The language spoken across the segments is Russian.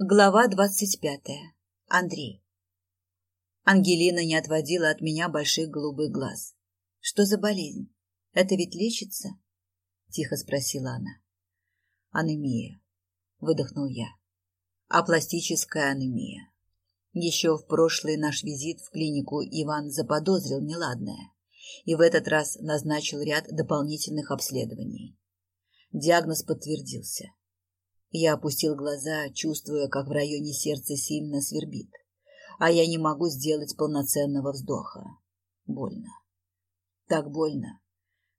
Глава двадцать пятая. Андрей. Ангелина не отводила от меня больших голубых глаз. Что за болезнь? Это ведь лечится? Тихо спросила она. Анемия. Выдохнул я. Апластическая анемия. Еще в прошлый наш визит в клинику Иван заподозрил неладное и в этот раз назначил ряд дополнительных обследований. Диагноз подтвердился. Я опустил глаза, чувствуя, как в районе сердца сильно свербит. А я не могу сделать полноценного вздоха. Больно. Так больно,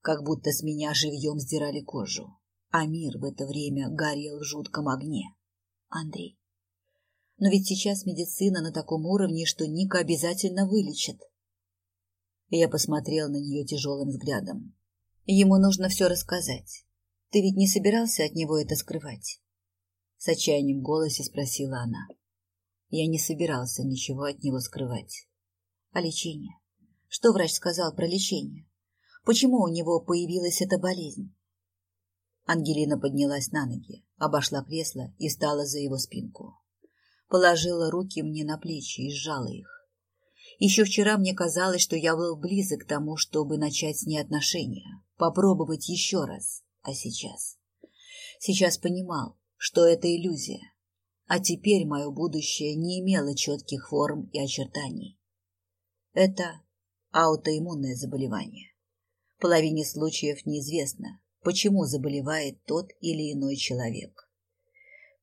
как будто с меня живьем сдирали кожу. А мир в это время горел в жутком огне. Андрей. Но ведь сейчас медицина на таком уровне, что Ника обязательно вылечит. Я посмотрел на нее тяжелым взглядом. Ему нужно все рассказать. Ты ведь не собирался от него это скрывать? С отчаянием в голосе спросила она. Я не собирался ничего от него скрывать. А лечение? Что врач сказал про лечение? Почему у него появилась эта болезнь? Ангелина поднялась на ноги, обошла кресло и встала за его спинку. Положила руки мне на плечи и сжала их. Еще вчера мне казалось, что я был близок к тому, чтобы начать с ней отношения, попробовать еще раз. А сейчас? Сейчас понимал, что это иллюзия. А теперь мое будущее не имело четких форм и очертаний. Это аутоиммунное заболевание. В половине случаев неизвестно, почему заболевает тот или иной человек.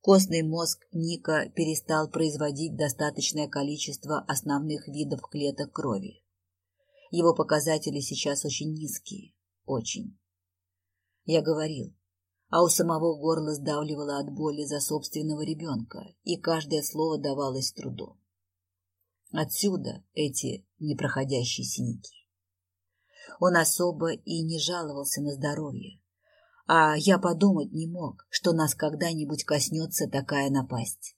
Костный мозг Ника перестал производить достаточное количество основных видов клеток крови. Его показатели сейчас очень низкие, очень. Я говорил, а у самого горло сдавливало от боли за собственного ребенка, и каждое слово давалось трудом. Отсюда эти непроходящие синяки. Он особо и не жаловался на здоровье, а я подумать не мог, что нас когда-нибудь коснется такая напасть.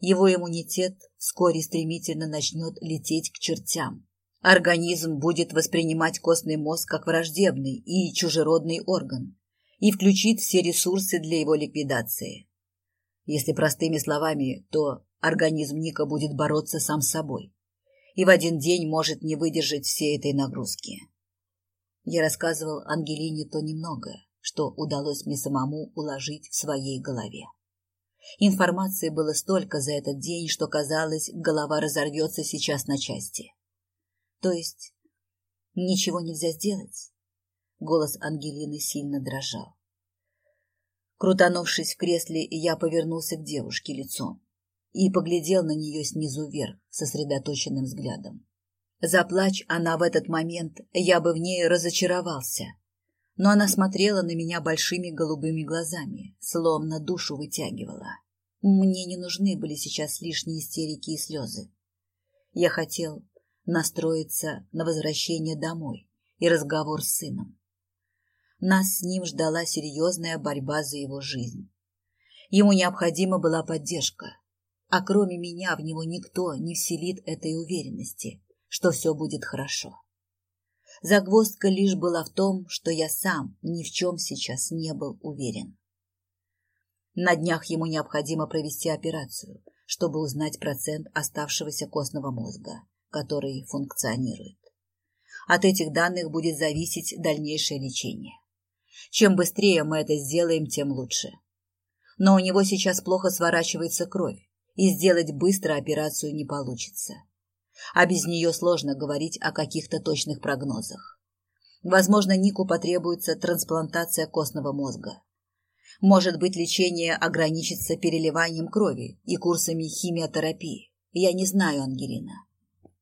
Его иммунитет вскоре стремительно начнет лететь к чертям. Организм будет воспринимать костный мозг как враждебный и чужеродный орган, и включит все ресурсы для его ликвидации. Если простыми словами, то организм Ника будет бороться сам с собой и в один день может не выдержать всей этой нагрузки. Я рассказывал Ангелине то немногое, что удалось мне самому уложить в своей голове. Информации было столько за этот день, что казалось, голова разорвется сейчас на части. То есть ничего нельзя сделать? Голос Ангелины сильно дрожал. Крутанувшись в кресле, я повернулся к девушке лицом и поглядел на нее снизу вверх сосредоточенным взглядом. Заплачь она в этот момент, я бы в ней разочаровался. Но она смотрела на меня большими голубыми глазами, словно душу вытягивала. Мне не нужны были сейчас лишние истерики и слезы. Я хотел настроиться на возвращение домой и разговор с сыном. Нас с ним ждала серьезная борьба за его жизнь. Ему необходима была поддержка, а кроме меня в него никто не вселит этой уверенности, что все будет хорошо. Загвоздка лишь была в том, что я сам ни в чем сейчас не был уверен. На днях ему необходимо провести операцию, чтобы узнать процент оставшегося костного мозга, который функционирует. От этих данных будет зависеть дальнейшее лечение. Чем быстрее мы это сделаем, тем лучше. Но у него сейчас плохо сворачивается кровь, и сделать быстро операцию не получится. А без нее сложно говорить о каких-то точных прогнозах. Возможно, Нику потребуется трансплантация костного мозга. Может быть, лечение ограничится переливанием крови и курсами химиотерапии. Я не знаю, Ангелина.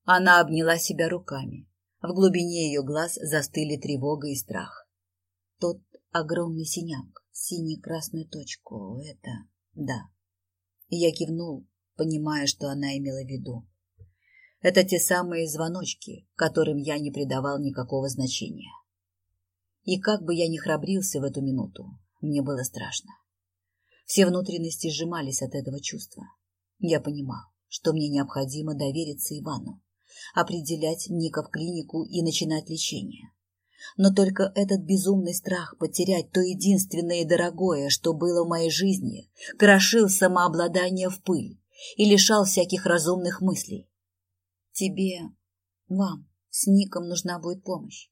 Она обняла себя руками. В глубине ее глаз застыли тревога и страх. Тот огромный синяк, сине-красную точку. Это да. Я кивнул, понимая, что она имела в виду. Это те самые звоночки, которым я не придавал никакого значения. И как бы я ни храбрился в эту минуту, мне было страшно. Все внутренности сжимались от этого чувства. Я понимал, что мне необходимо довериться Ивану, определять Ника в клинику и начинать лечение. Но только этот безумный страх потерять то единственное и дорогое, что было в моей жизни, крошил самообладание в пыль и лишал всяких разумных мыслей. Тебе, вам, с Ником нужна будет помощь.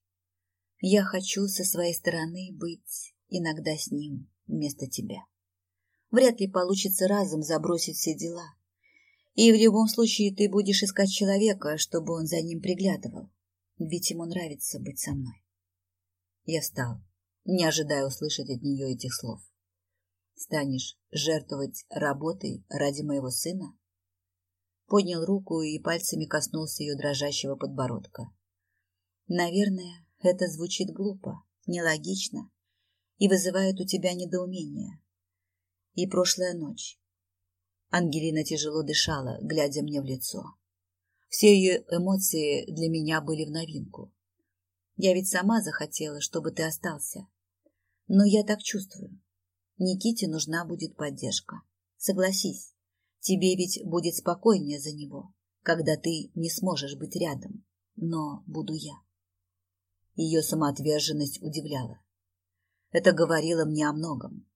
Я хочу со своей стороны быть иногда с ним вместо тебя. Вряд ли получится разом забросить все дела. И в любом случае ты будешь искать человека, чтобы он за ним приглядывал. Ведь ему нравится быть со мной. Я встал, не ожидая услышать от нее этих слов. Станешь жертвовать работой ради моего сына? Поднял руку и пальцами коснулся ее дрожащего подбородка. Наверное, это звучит глупо, нелогично и вызывает у тебя недоумение. И прошлая ночь. Ангелина тяжело дышала, глядя мне в лицо. Все ее эмоции для меня были в новинку. Я ведь сама захотела, чтобы ты остался. Но я так чувствую. Никите нужна будет поддержка. Согласись, тебе ведь будет спокойнее за него, когда ты не сможешь быть рядом. Но буду я. Ее самоотверженность удивляла. Это говорило мне о многом.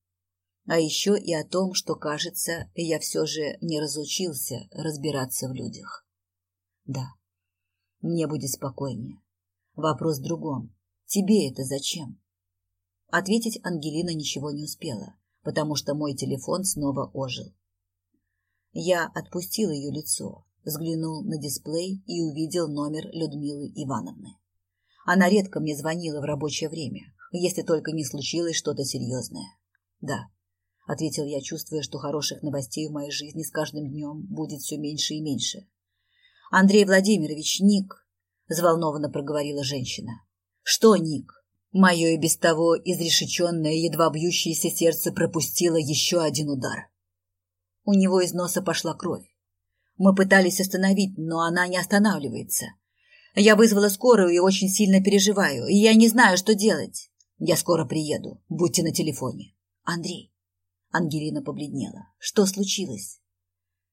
А еще и о том, что, кажется, я все же не разучился разбираться в людях. Да, мне будет спокойнее. Вопрос в другом. Тебе это зачем? Ответить Ангелина ничего не успела, потому что мой телефон снова ожил. Я отпустил ее лицо, взглянул на дисплей и увидел номер Людмилы Ивановны. Она редко мне звонила в рабочее время, если только не случилось что-то серьезное. Да, — ответил я, чувствуя, что хороших новостей в моей жизни с каждым днем будет все меньше и меньше. «Андрей Владимирович, Ник!» — взволнованно проговорила женщина. «Что, Ник?» Мое и без того изрешеченное, едва бьющееся сердце пропустило еще один удар. У него из носа пошла кровь. Мы пытались остановить, но она не останавливается. Я вызвала скорую и очень сильно переживаю, и я не знаю, что делать. Я скоро приеду, будьте на телефоне. Андрей. Ангелина побледнела. Что случилось?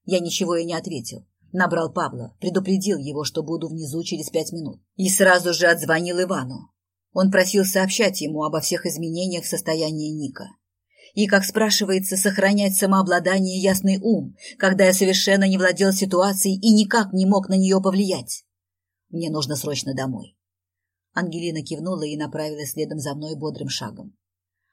Я ничего и не ответил. Набрал Павла, предупредил его, что буду внизу через пять минут. И сразу же отзвонил Ивану. Он просил сообщать ему обо всех изменениях в состоянии Ника. И, как спрашивается, сохранять самообладание и ясный ум, когда я совершенно не владел ситуацией и никак не мог на нее повлиять. Мне нужно срочно домой. Ангелина кивнула и направилась следом за мной бодрым шагом.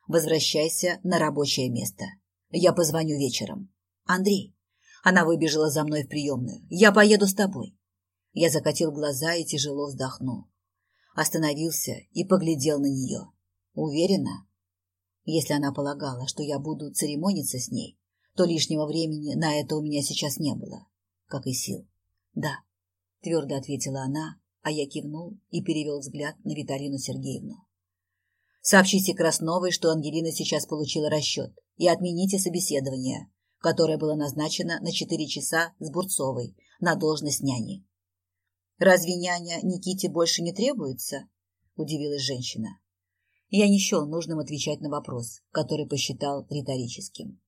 Возвращайся на рабочее место. Я позвоню вечером. Андрей. Она выбежала за мной в приемную. Я поеду с тобой. Я закатил глаза и тяжело вздохнул. Остановился и поглядел на нее. Уверена? Если она полагала, что я буду церемониться с ней, то лишнего времени на это у меня сейчас не было, как и сил. Да, твердо ответила она, а я кивнул и перевел взгляд на Виталину Сергеевну. Сообщите Красновой, что Ангелина сейчас получила расчет, и отмените собеседование, которое было назначено на четыре часа с Бурцовой на должность няни. «Разве няня Никите больше не требуется?» – удивилась женщина. Я не счел нужным отвечать на вопрос, который посчитал риторическим.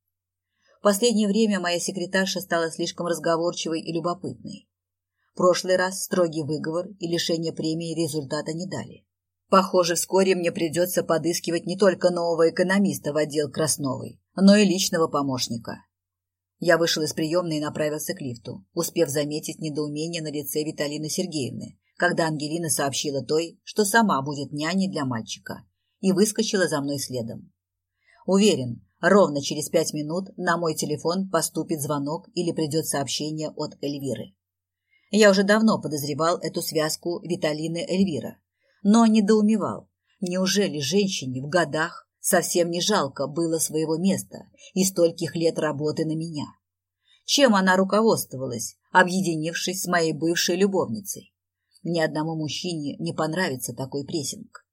В последнее время моя секретарша стала слишком разговорчивой и любопытной. Прошлый раз строгий выговор и лишение премии результата не дали. Похоже, вскоре мне придется подыскивать не только нового экономиста в отдел Красновой, но и личного помощника. Я вышел из приемной и направился к лифту, успев заметить недоумение на лице Виталины Сергеевны, когда Ангелина сообщила той, что сама будет няней для мальчика, и выскочила за мной следом. Уверен, ровно через пять минут на мой телефон поступит звонок или придет сообщение от Эльвиры. Я уже давно подозревал эту связку Виталины-Эльвира, но недоумевал. Неужели женщине в годах совсем не жалко было своего места и стольких лет работы на меня? Чем она руководствовалась, объединившись с моей бывшей любовницей? Ни одному мужчине не понравится такой прессинг.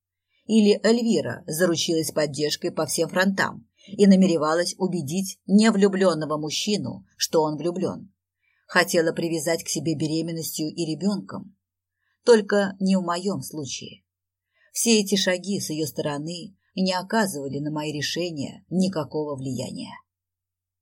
Или Эльвира заручилась поддержкой по всем фронтам и намеревалась убедить невлюбленного мужчину, что он влюблен. Хотела привязать к себе беременностью и ребенком. Только не в моем случае. Все эти шаги с ее стороны не оказывали на мои решения никакого влияния.